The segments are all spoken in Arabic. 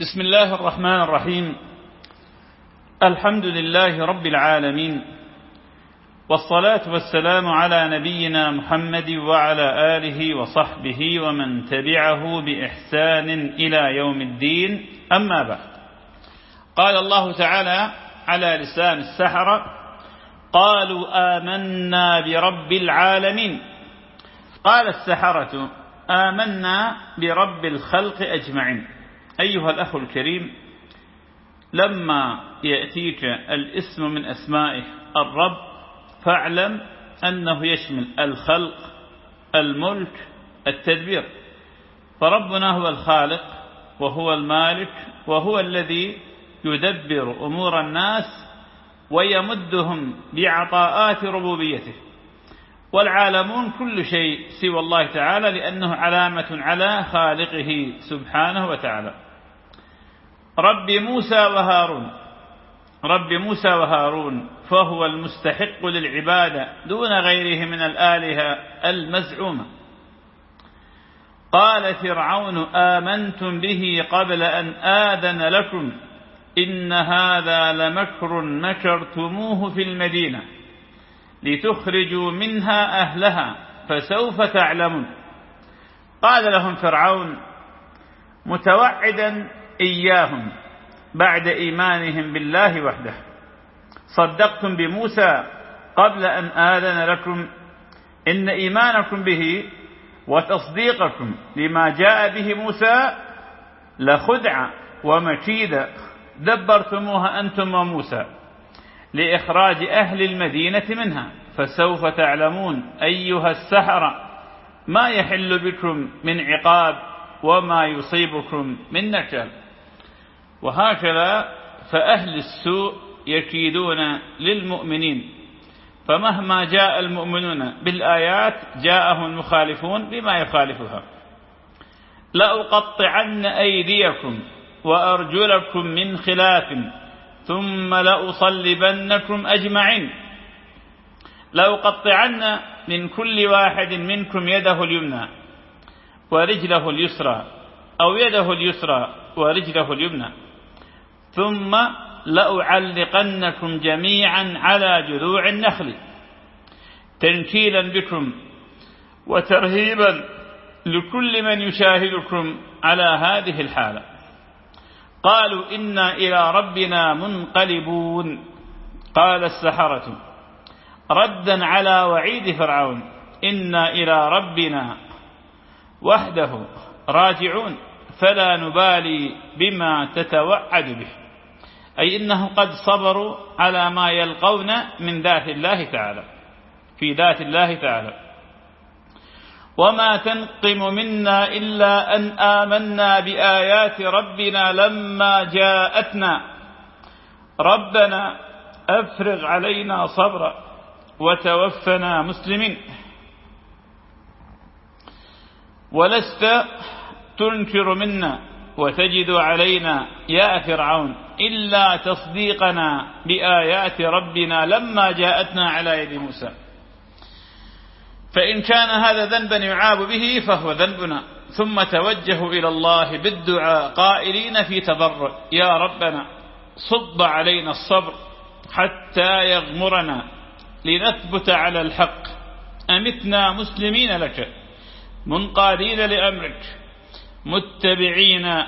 بسم الله الرحمن الرحيم. الحمد لله رب العالمين. والصلاة والسلام على نبينا محمد وعلى آله وصحبه ومن تبعه بإحسان إلى يوم الدين. أما بعد. قال الله تعالى على لسان السحرة قالوا آمنا برب العالمين. قال السحرة آمنا برب الخلق أجمعين. أيها الأخ الكريم لما يأتيك الاسم من أسمائه الرب فاعلم أنه يشمل الخلق الملك التدبير. فربنا هو الخالق وهو المالك وهو الذي يدبر أمور الناس ويمدهم بعطاءات ربوبيته. والعالمون كل شيء سوى الله تعالى لأنه علامة على خالقه سبحانه وتعالى. رب موسى وهارون. رب موسى وهارون فهو المستحق للعبادة دون غيره من الآلهة المزعومة. قال فرعون آمنتم به قبل أن آذن لكم. إن هذا لمكر مكرتموه في المدينة. لتخرجوا منها أهلها فسوف تعلمون. قال لهم فرعون متوعدا إياهم بعد إيمانهم بالله وحده. صدقتم بموسى قبل أن آذن لكم. إن إيمانكم به وتصديقكم لما جاء به موسى لخدعة ومكيدة دبرتموها أنتم وموسى لإخراج أهل المدينة منها. فسوف تعلمون أيها السحرة ما يحل بكم من عقاب وما يصيبكم من نكال. وهكذا فأهل السوء يكيدون للمؤمنين. فمهما جاء المؤمنون بالآيات جاءهم المخالفون بما يخالفها. لأقطعن أيديكم وأرجلكم من خلاف ثم لأصلبنكم أجمعين. لأقطعن من كل واحد منكم يده اليمنى ورجله اليسرى أو يده اليسرى ورجله اليمنى. ثم لأعلقنكم جميعا على جذوع النخل. تنكيلا بكم وترهيبا لكل من يشاهدكم على هذه الحالة. قالوا إنا إلى ربنا منقلبون. قال السحرة ردا على وعيد فرعون إنا إلى ربنا وحده راجعون فلا نبالي بما تتوعد به. أي إنهم قد صبروا على ما يلقون من ذات الله تعالى في ذات الله تعالى. وما تنقم منا إلا أن آمنا بآيات ربنا لما جاءتنا. ربنا أفرغ علينا صبرا وتوفنا مسلمين. ولست تنكر منا وتجد علينا يا فرعون. إلا تصديقنا بآيات ربنا لما جاءتنا على يد موسى. فإن كان هذا ذنبا يعاب به فهو ذنبنا. ثم توجهوا إلى الله بالدعاء قائلين في تضرع. يا ربنا صب علينا الصبر حتى يغمرنا لنثبت على الحق. أمتنا مسلمين لك منقادين لأمرك متبعين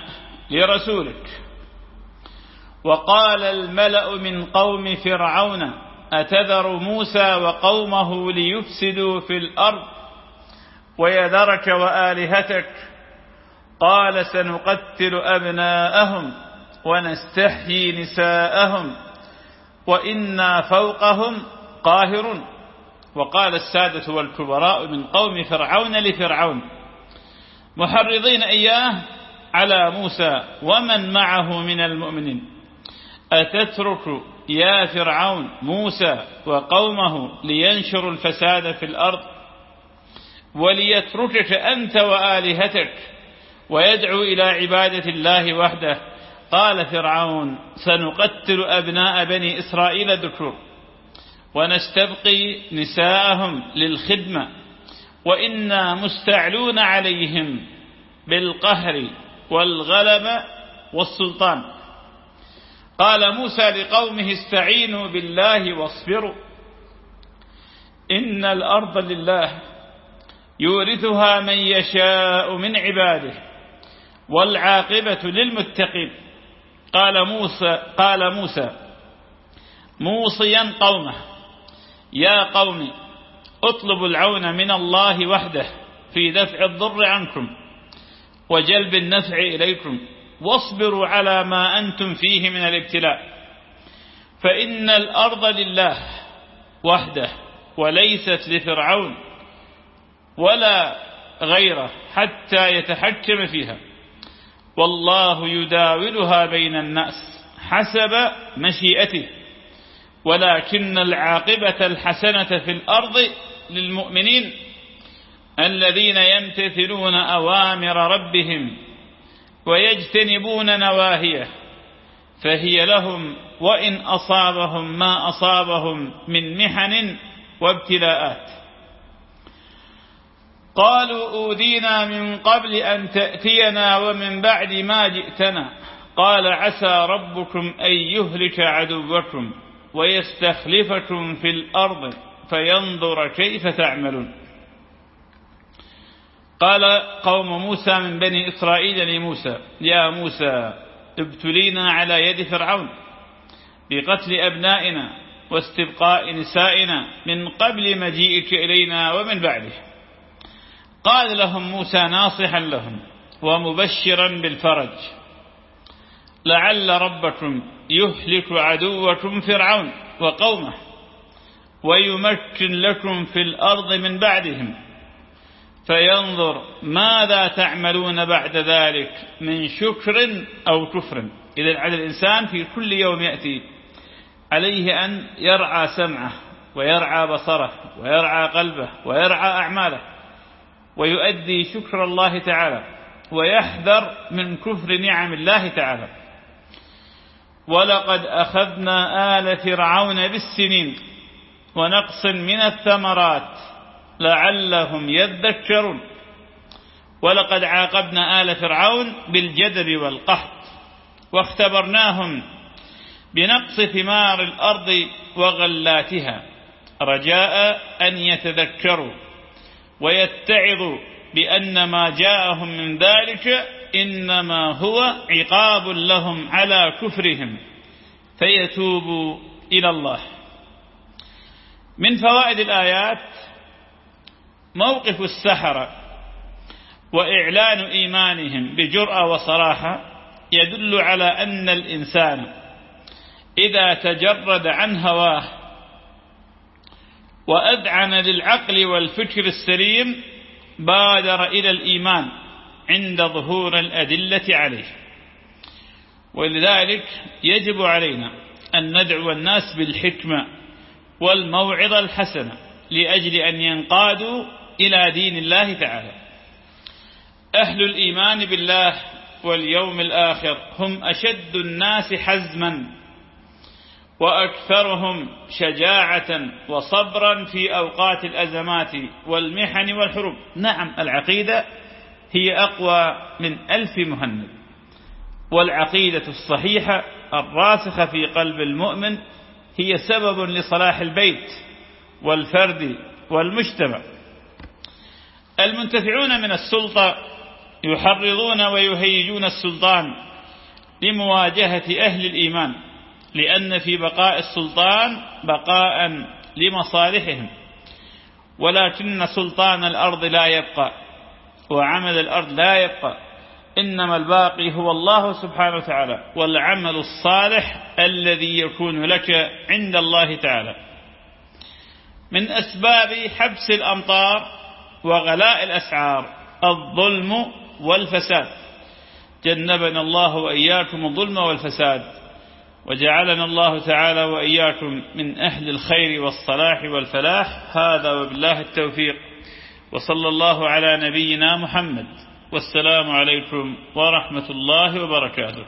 لرسولك. وقال الملأ من قوم فرعون أتذر موسى وقومه ليفسدوا في الأرض ويذرك وآلهتك؟ قال سنقتل أبناءهم ونستحيي نساءهم وإنا فوقهم قاهرون. وقال السادة والكبراء من قوم فرعون لفرعون محرضين إياه على موسى ومن معه من المؤمنين. أتترك يا فرعون موسى وقومه لينشروا الفساد في الأرض وليتركك أنت وآلهتك ويدعو إلى عبادة الله وحده؟ قال فرعون سنقتل أبناء بني إسرائيل ذكر ونستبقي نساءهم للخدمة وإنا مستعلون عليهم بالقهر والغلبة والسلطان. قال موسى لقومه استعينوا بالله واصبروا. إن الأرض لله يورثها من يشاء من عباده والعاقبة للمتقين. قال موسى قال موسى موصيا قومه يا قوم اطلبوا العون من الله وحده في دفع الضر عنكم وجلب النفع إليكم. واصبروا على ما أنتم فيه من الابتلاء. فإن الأرض لله وحده وليست لفرعون ولا غيره حتى يتحكم فيها. والله يداولها بين الناس حسب مشيئته. ولكن العاقبة الحسنة في الأرض للمؤمنين الذين يمتثلون أوامر ربهم ويجتنبون نواهيه فهي لهم وإن أصابهم ما أصابهم من محن وابتلاءات. قالوا أوذينا من قبل أن تأتينا ومن بعد ما جئتنا. قال عسى ربكم أن يهلك عدوكم ويستخلفكم في الأرض فينظر كيف تعملون. قال قوم موسى من بني إسرائيل لموسى يا موسى ابتلينا على يد فرعون بقتل أبنائنا واستبقاء نسائنا من قبل مجيئك إلينا ومن بعده. قال لهم موسى ناصحا لهم ومبشرا بالفرج لعل ربكم يهلك عدوكم فرعون وقومه ويمكن لكم في الأرض من بعدهم. فينظر ماذا تعملون بعد ذلك من شكر أو كفر. إذا على الإنسان في كل يوم يأتي عليه أن يرعى سمعه ويرعى بصره ويرعى قلبه ويرعى أعماله ويؤدي شكر الله تعالى ويحذر من كفر نعم الله تعالى. ولقد أخذنا آل فرعون بالسنين ونقص من الثمرات. لعلهم يذكرون. ولقد عاقبنا آل فرعون بالجدب والقحط واختبرناهم بنقص ثمار الأرض وغلاتها رجاء أن يتذكروا ويتعظوا بأن ما جاءهم من ذلك إنما هو عقاب لهم على كفرهم فيتوبوا إلى الله. من فوائد الآيات موقف السحرة وإعلان إيمانهم بجرأة وصراحة يدل على أن الإنسان إذا تجرد عن هواه وأذعن للعقل والفكر السليم بادر إلى الإيمان عند ظهور الأدلة عليه. ولذلك يجب علينا أن ندعو الناس بالحكمة والموعظة الحسنة لأجل أن ينقادوا إلى دين الله تعالى. أهل الإيمان بالله واليوم الآخر هم أشد الناس حزما وأكثرهم شجاعة وصبرا في أوقات الأزمات والمحن والحروب. نعم العقيدة هي أقوى من ألف مهند والعقيدة الصحيحة الراسخة في قلب المؤمن هي سبب لصلاح البيت والفرد والمجتمع. المنتفعون من السلطة يحرضون ويهيجون السلطان لمواجهة أهل الإيمان لأن في بقاء السلطان بقاء لمصالحهم. ولكن سلطان الأرض لا يبقى وعمل الأرض لا يبقى. إنما الباقي هو الله سبحانه وتعالى والعمل الصالح الذي يكون لك عند الله تعالى. من أسباب حبس الأمطار وغلاء الأسعار الظلم والفساد. جنبنا الله وإياكم الظلم والفساد وجعلنا الله تعالى وإياكم من أهل الخير والصلاح والفلاح. هذا وبالله التوفيق. وصلى الله على نبينا محمد. والسلام عليكم ورحمة الله وبركاته.